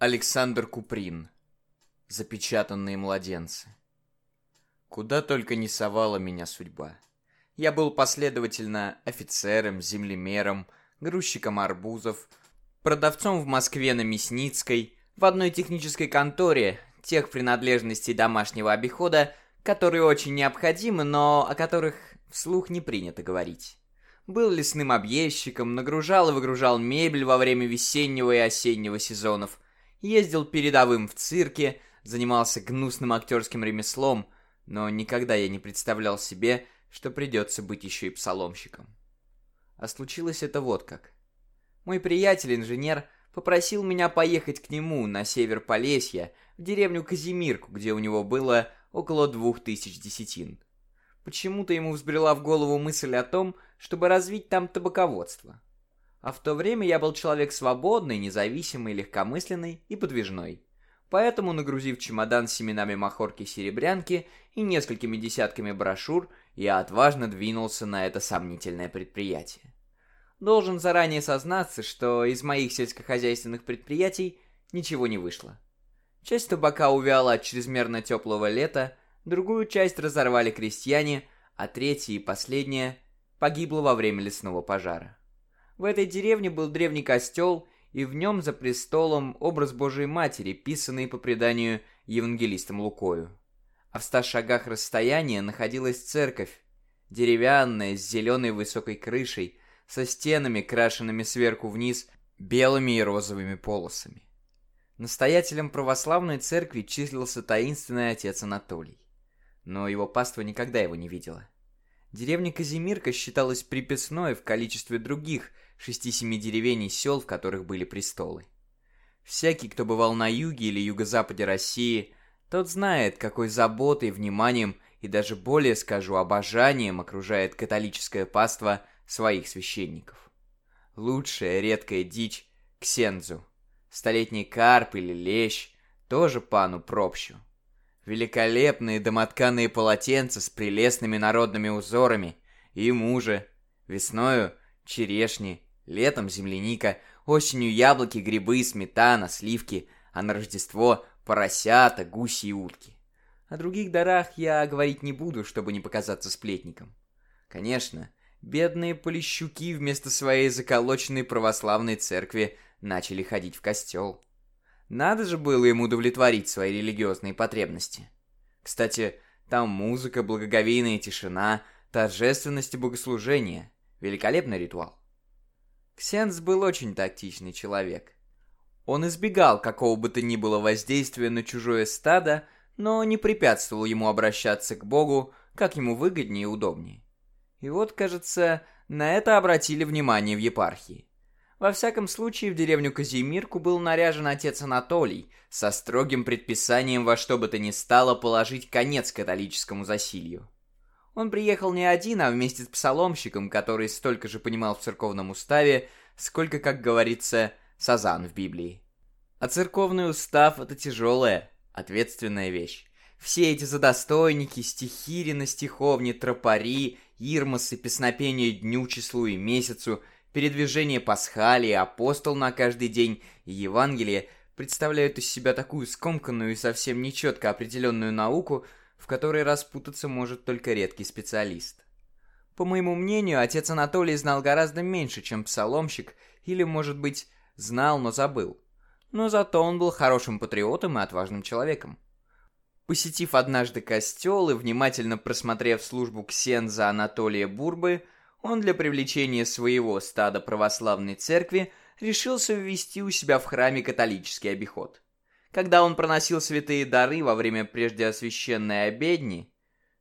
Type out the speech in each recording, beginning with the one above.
Александр Куприн. Запечатанные младенцы. Куда только не совала меня судьба. Я был последовательно офицером, землемером, грузчиком арбузов, продавцом в Москве на Мясницкой, в одной технической конторе, тех принадлежностей домашнего обихода, которые очень необходимы, но о которых вслух не принято говорить. Был лесным объездчиком, нагружал и выгружал мебель во время весеннего и осеннего сезонов, ездил передовым в цирке, занимался гнусным актерским ремеслом, но никогда я не представлял себе, что придется быть еще и псаломщиком. А случилось это вот как. Мой приятель-инженер попросил меня поехать к нему на север Полесья, в деревню Казимирку, где у него было около двух тысяч десятин. Почему-то ему взбрела в голову мысль о том, чтобы развить там табаководство. А в то время я был человек свободный, независимый, легкомысленный и подвижной. Поэтому, нагрузив чемодан семенами махорки-серебрянки и несколькими десятками брошюр, я отважно двинулся на это сомнительное предприятие. Должен заранее сознаться, что из моих сельскохозяйственных предприятий ничего не вышло. Часть табака увяла от чрезмерно теплого лета, другую часть разорвали крестьяне, а третья и последняя погибла во время лесного пожара. В этой деревне был древний костел, и в нем за престолом образ Божией Матери, писанный по преданию евангелистом Лукою. А в ста шагах расстояния находилась церковь, деревянная, с зеленой высокой крышей, со стенами, крашенными сверху вниз белыми и розовыми полосами. Настоятелем православной церкви числился таинственный отец Анатолий но его паства никогда его не видела. Деревня Казимирка считалась приписной в количестве других шести-семи деревень и сел, в которых были престолы. Всякий, кто бывал на юге или юго-западе России, тот знает, какой заботой, вниманием и даже более, скажу, обожанием окружает католическое паство своих священников. Лучшая редкая дичь – ксензу. Столетний карп или лещ – тоже пану пропщу. Великолепные домотканые полотенца с прелестными народными узорами. И мужа. Весною черешни, летом земляника, осенью яблоки, грибы, сметана, сливки, а на Рождество поросята, гуси и утки. О других дарах я говорить не буду, чтобы не показаться сплетником. Конечно, бедные полищуки вместо своей заколоченной православной церкви начали ходить в костел. Надо же было ему удовлетворить свои религиозные потребности. Кстати, там музыка, благоговейная тишина, торжественность и богослужение. Великолепный ритуал. Ксенс был очень тактичный человек. Он избегал какого бы то ни было воздействия на чужое стадо, но не препятствовал ему обращаться к Богу, как ему выгоднее и удобнее. И вот, кажется, на это обратили внимание в епархии. Во всяком случае, в деревню Казимирку был наряжен отец Анатолий со строгим предписанием во что бы то ни стало положить конец католическому засилью. Он приехал не один, а вместе с псаломщиком, который столько же понимал в церковном уставе, сколько, как говорится, сазан в Библии. А церковный устав — это тяжелая, ответственная вещь. Все эти задостойники, стихирины, стиховни, тропари, ирмосы, песнопения дню, числу и месяцу — Передвижение Пасхалии, апостол на каждый день и Евангелие представляют из себя такую скомканную и совсем нечетко определенную науку, в которой распутаться может только редкий специалист. По моему мнению, отец Анатолий знал гораздо меньше, чем псаломщик, или, может быть, знал, но забыл. Но зато он был хорошим патриотом и отважным человеком. Посетив однажды костел и внимательно просмотрев службу ксенза Анатолия Бурбы, он для привлечения своего стада православной церкви решился ввести у себя в храме католический обиход. Когда он проносил святые дары во время преждеосвященной обедни,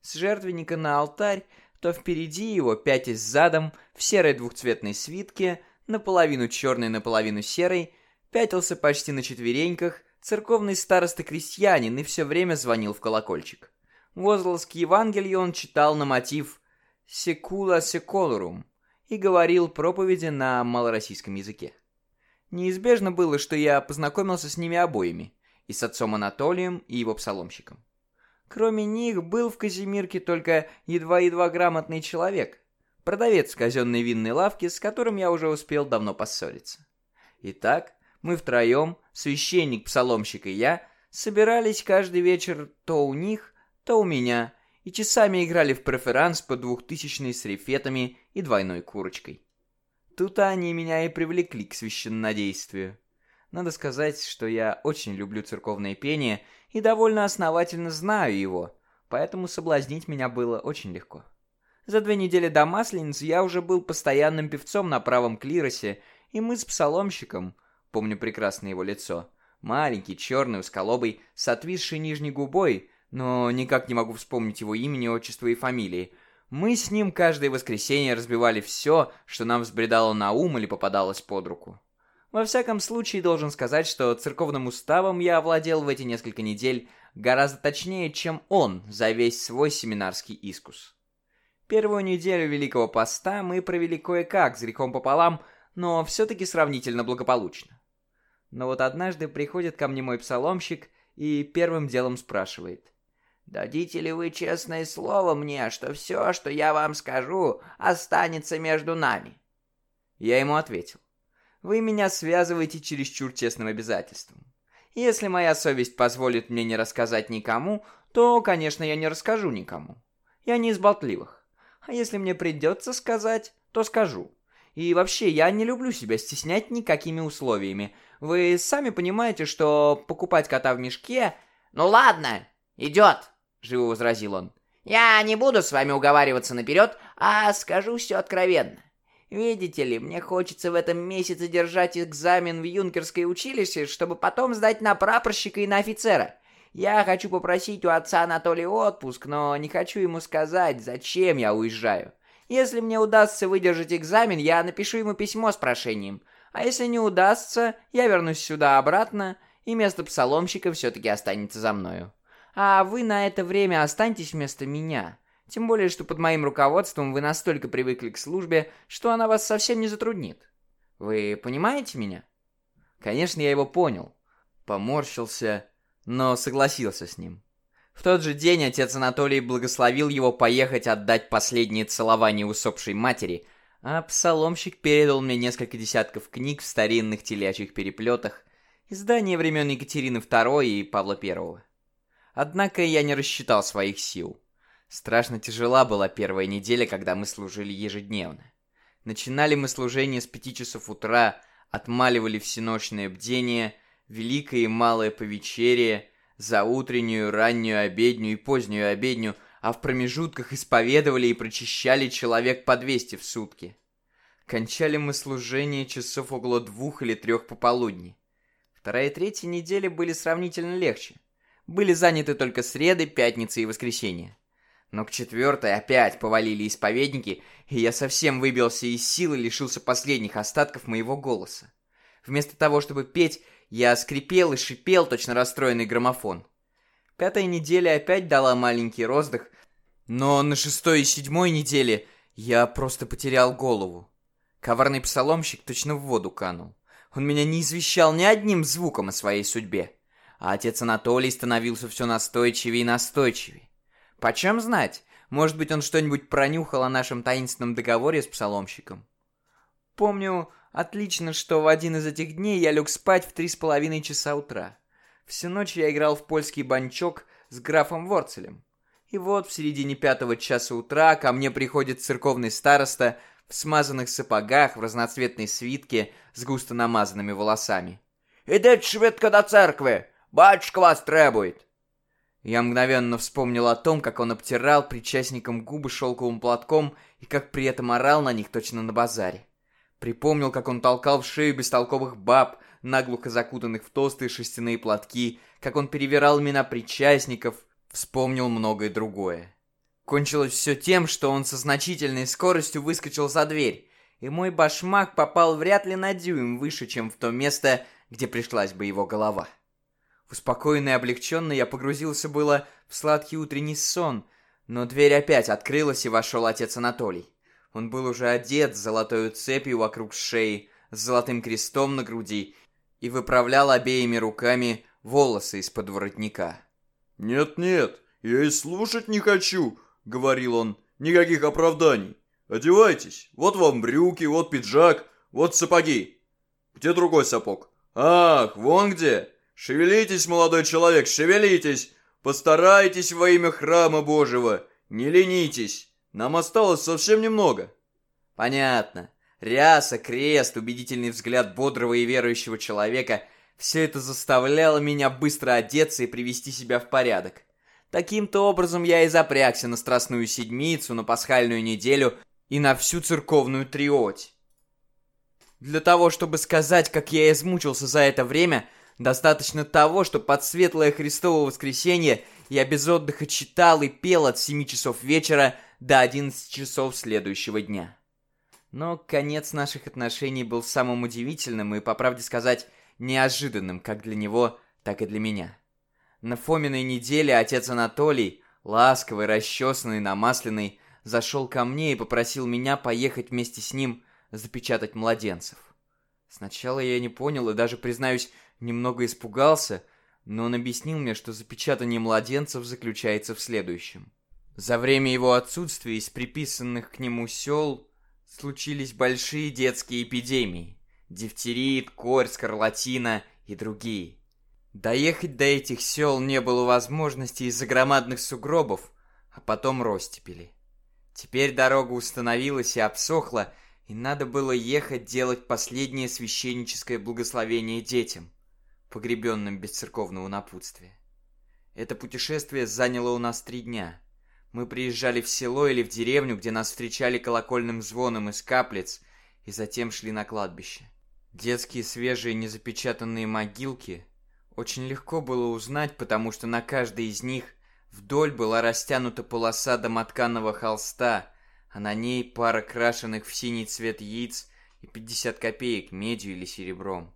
с жертвенника на алтарь, то впереди его, пятясь задом, в серой двухцветной свитке, наполовину черной, наполовину серой, пятился почти на четвереньках церковный староста-крестьянин и все время звонил в колокольчик. Возглас к Евангелию он читал на мотив секула секолорум и говорил проповеди на малороссийском языке. Неизбежно было, что я познакомился с ними обоими, и с отцом Анатолием, и его псаломщиком. Кроме них был в Казимирке только едва-едва грамотный человек, продавец казенной винной лавке, с которым я уже успел давно поссориться. Итак, мы втроем, священник, псаломщик и я собирались каждый вечер то у них, то у меня, и часами играли в преферанс по двухтысячной с рефетами и двойной курочкой. Тут они меня и привлекли к священнодействию. Надо сказать, что я очень люблю церковное пение и довольно основательно знаю его, поэтому соблазнить меня было очень легко. За две недели до Масленицы я уже был постоянным певцом на правом клиросе, и мы с псаломщиком, помню прекрасно его лицо, маленький, черный, узколобый, с отвисшей нижней губой, но никак не могу вспомнить его имени, отчества и фамилии. Мы с ним каждое воскресенье разбивали все, что нам взбредало на ум или попадалось под руку. Во всяком случае, должен сказать, что церковным уставом я овладел в эти несколько недель гораздо точнее, чем он за весь свой семинарский искус. Первую неделю Великого Поста мы провели кое-как, с грехом пополам, но все-таки сравнительно благополучно. Но вот однажды приходит ко мне мой псаломщик и первым делом спрашивает. «Дадите ли вы честное слово мне, что все, что я вам скажу, останется между нами?» Я ему ответил. «Вы меня связываете чересчур честным обязательством. Если моя совесть позволит мне не рассказать никому, то, конечно, я не расскажу никому. Я не из болтливых. А если мне придется сказать, то скажу. И вообще, я не люблю себя стеснять никакими условиями. Вы сами понимаете, что покупать кота в мешке... «Ну ладно, идет», — живо возразил он. «Я не буду с вами уговариваться наперед, а скажу все откровенно. Видите ли, мне хочется в этом месяце держать экзамен в юнкерское училище, чтобы потом сдать на прапорщика и на офицера. Я хочу попросить у отца Анатолия отпуск, но не хочу ему сказать, зачем я уезжаю. Если мне удастся выдержать экзамен, я напишу ему письмо с прошением. А если не удастся, я вернусь сюда обратно, и место псаломщика все-таки останется за мною. А вы на это время останьтесь вместо меня. Тем более, что под моим руководством вы настолько привыкли к службе, что она вас совсем не затруднит. Вы понимаете меня? Конечно, я его понял. Поморщился но согласился с ним. В тот же день отец Анатолий благословил его поехать отдать последнее целование усопшей матери, а псаломщик передал мне несколько десятков книг в старинных телячьих переплетах, издания времен Екатерины II и Павла I. Однако я не рассчитал своих сил. Страшно тяжела была первая неделя, когда мы служили ежедневно. Начинали мы служение с пяти часов утра, отмаливали всеночное бдение – великое и малое повечерие, за утреннюю, раннюю, обедню и позднюю обедню, а в промежутках исповедовали и прочищали человек по 200 в сутки. Кончали мы служение часов около двух или трех пополудни. Вторая и третья недели были сравнительно легче. Были заняты только среды, пятницы и воскресенье. Но к четвертой опять повалили исповедники, и я совсем выбился из сил и лишился последних остатков моего голоса. Вместо того, чтобы петь, я скрипел и шипел, точно расстроенный граммофон. Пятая неделя опять дала маленький роздых, но на шестой и седьмой неделе я просто потерял голову. Коварный псаломщик точно в воду канул. Он меня не извещал ни одним звуком о своей судьбе. А отец Анатолий становился все настойчивее и настойчивее. Почем знать, может быть, он что-нибудь пронюхал о нашем таинственном договоре с псаломщиком. Помню, Отлично, что в один из этих дней я лег спать в три с половиной часа утра. Всю ночь я играл в польский банчок с графом Ворцелем. И вот в середине пятого часа утра ко мне приходит церковный староста в смазанных сапогах, в разноцветной свитке с густо намазанными волосами. «Идите швидко до церкви! Батюшка вас требует!» Я мгновенно вспомнил о том, как он обтирал причастникам губы шелковым платком и как при этом орал на них точно на базаре. Припомнил, как он толкал в шею бестолковых баб, наглухо закутанных в толстые шерстяные платки, как он перевирал имена причастников, вспомнил многое другое. Кончилось все тем, что он со значительной скоростью выскочил за дверь, и мой башмак попал вряд ли на дюйм выше, чем в то место, где пришлась бы его голова. Успокоенный и облегченный я погрузился было в сладкий утренний сон, но дверь опять открылась, и вошел отец Анатолий. Он был уже одет с золотой цепью вокруг шеи, с золотым крестом на груди и выправлял обеими руками волосы из-под воротника. «Нет-нет, я и слушать не хочу», — говорил он, — «никаких оправданий. Одевайтесь, вот вам брюки, вот пиджак, вот сапоги. Где другой сапог? Ах, вон где! Шевелитесь, молодой человек, шевелитесь! Постарайтесь во имя храма Божьего, не ленитесь, нам осталось совсем немного. Понятно. Ряса, крест, убедительный взгляд бодрого и верующего человека – все это заставляло меня быстро одеться и привести себя в порядок. Таким-то образом я и запрягся на Страстную Седмицу, на Пасхальную неделю и на всю церковную триоть. Для того, чтобы сказать, как я измучился за это время, достаточно того, что под светлое Христово воскресенье я без отдыха читал и пел от 7 часов вечера до 11 часов следующего дня. Но конец наших отношений был самым удивительным и, по правде сказать, неожиданным как для него, так и для меня. На Фоминой неделе отец Анатолий, ласковый, расчесанный, намасленный, зашел ко мне и попросил меня поехать вместе с ним запечатать младенцев. Сначала я не понял и даже, признаюсь, немного испугался, но он объяснил мне, что запечатание младенцев заключается в следующем. За время его отсутствия из приписанных к нему сел случились большие детские эпидемии. Дифтерит, корь, скарлатина и другие. Доехать до этих сел не было возможности из-за громадных сугробов, а потом ростепели. Теперь дорога установилась и обсохла, и надо было ехать делать последнее священническое благословение детям, погребенным без церковного напутствия. Это путешествие заняло у нас три дня. Мы приезжали в село или в деревню, где нас встречали колокольным звоном из каплиц, и затем шли на кладбище. Детские свежие незапечатанные могилки очень легко было узнать, потому что на каждой из них вдоль была растянута полоса домотканного холста, а на ней пара крашеных в синий цвет яиц и 50 копеек медью или серебром.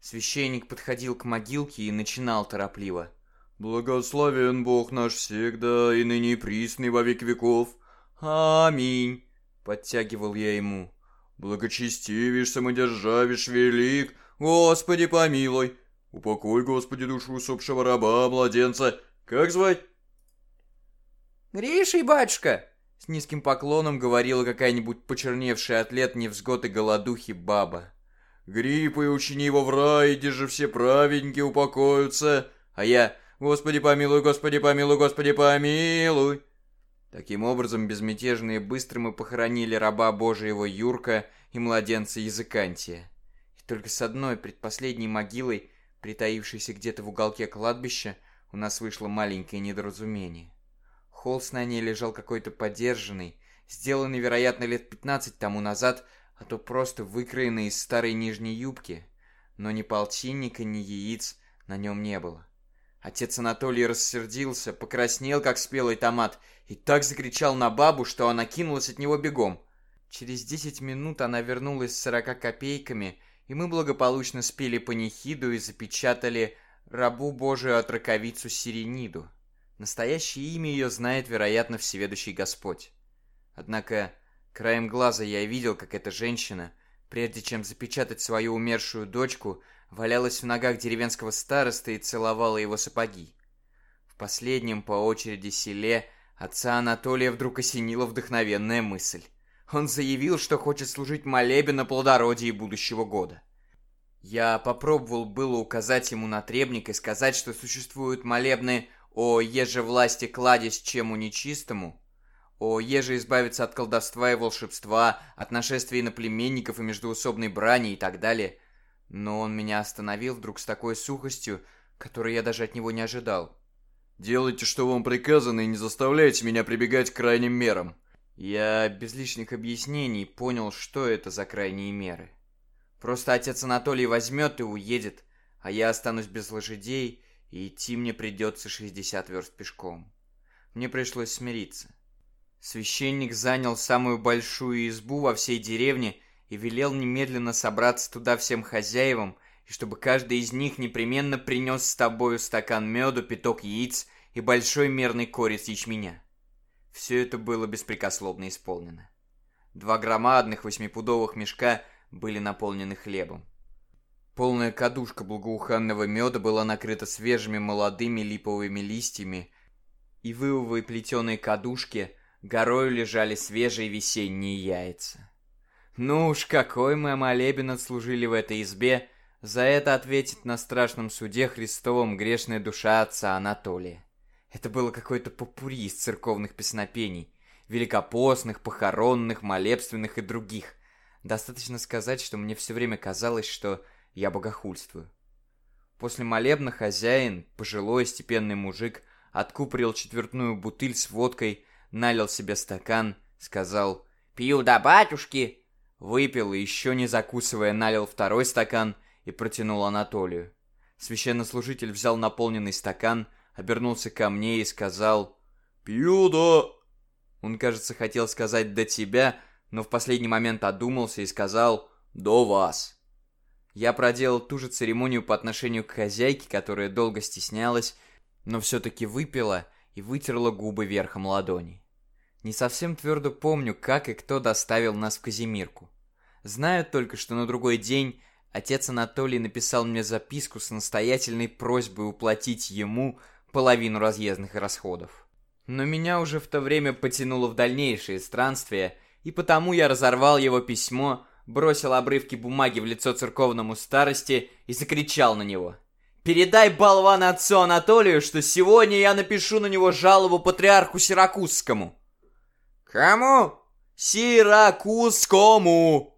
Священник подходил к могилке и начинал торопливо. «Благословен Бог наш всегда и ныне присный во век веков. Аминь!» Подтягивал я ему. Благочестивишь, самодержавишь, велик, Господи помилуй. Упокой, Господи, душу усопшего раба, младенца. Как звать? Гришей, батюшка, с низким поклоном говорила какая-нибудь почерневшая от невзгод и голодухи баба. Гриппа и учини его в рай, где же все праведники упокоятся. А я, Господи помилуй, Господи помилуй, Господи помилуй. Таким образом, безмятежно и быстро мы похоронили раба Божьего Юрка и младенца Языкантия. И только с одной предпоследней могилой, притаившейся где-то в уголке кладбища, у нас вышло маленькое недоразумение. Холст на ней лежал какой-то подержанный, сделанный, вероятно, лет 15 тому назад, а то просто выкроенный из старой нижней юбки. Но ни полтинника, ни яиц на нем не было. Отец Анатолий рассердился, покраснел, как спелый томат, и так закричал на бабу, что она кинулась от него бегом. Через десять минут она вернулась с сорока копейками, и мы благополучно спели панихиду и запечатали рабу Божию отраковицу Сирениду. Настоящее имя ее знает, вероятно, всеведущий Господь. Однако, краем глаза я видел, как эта женщина, прежде чем запечатать свою умершую дочку, валялась в ногах деревенского староста и целовала его сапоги. В последнем по очереди селе отца Анатолия вдруг осенила вдохновенная мысль. Он заявил, что хочет служить молебен на плодородии будущего года. Я попробовал было указать ему на требник и сказать, что существуют молебны о еже власти кладезь чему нечистому, о еже избавиться от колдовства и волшебства, от нашествия иноплеменников и междуусобной брани и так далее – но он меня остановил вдруг с такой сухостью, которой я даже от него не ожидал. «Делайте, что вам приказано, и не заставляйте меня прибегать к крайним мерам». Я без лишних объяснений понял, что это за крайние меры. Просто отец Анатолий возьмет и уедет, а я останусь без лошадей, и идти мне придется 60 верст пешком. Мне пришлось смириться. Священник занял самую большую избу во всей деревне и велел немедленно собраться туда всем хозяевам, и чтобы каждый из них непременно принес с тобою стакан меду, пяток яиц и большой мерный корец ячменя. Все это было беспрекословно исполнено. Два громадных восьмипудовых мешка были наполнены хлебом. Полная кадушка благоуханного меда была накрыта свежими молодыми липовыми листьями, и в ивовой плетеной кадушке горою лежали свежие весенние яйца. Ну уж какой мы молебен отслужили в этой избе, За это ответит на страшном суде Христовом грешная душа отца Анатолия. Это было какое-то попури из церковных песнопений, великопостных, похоронных, молебственных и других. Достаточно сказать, что мне все время казалось, что я богохульствую. После молебна хозяин, пожилой степенный мужик, откупорил четвертную бутыль с водкой, налил себе стакан, сказал «Пью до батюшки!» Выпил и еще не закусывая налил второй стакан и протянул Анатолию. Священнослужитель взял наполненный стакан, обернулся ко мне и сказал «Пью да...» Он, кажется, хотел сказать «до тебя», но в последний момент одумался и сказал «до вас». Я проделал ту же церемонию по отношению к хозяйке, которая долго стеснялась, но все-таки выпила и вытерла губы верхом ладони. Не совсем твердо помню, как и кто доставил нас в Казимирку. Знаю только, что на другой день отец Анатолий написал мне записку с настоятельной просьбой уплатить ему половину разъездных расходов. Но меня уже в то время потянуло в дальнейшие странствия, и потому я разорвал его письмо, бросил обрывки бумаги в лицо церковному старости и закричал на него. «Передай болвана отцу Анатолию, что сегодня я напишу на него жалобу патриарху Сиракузскому!» «Кому?» «Сиракузскому!»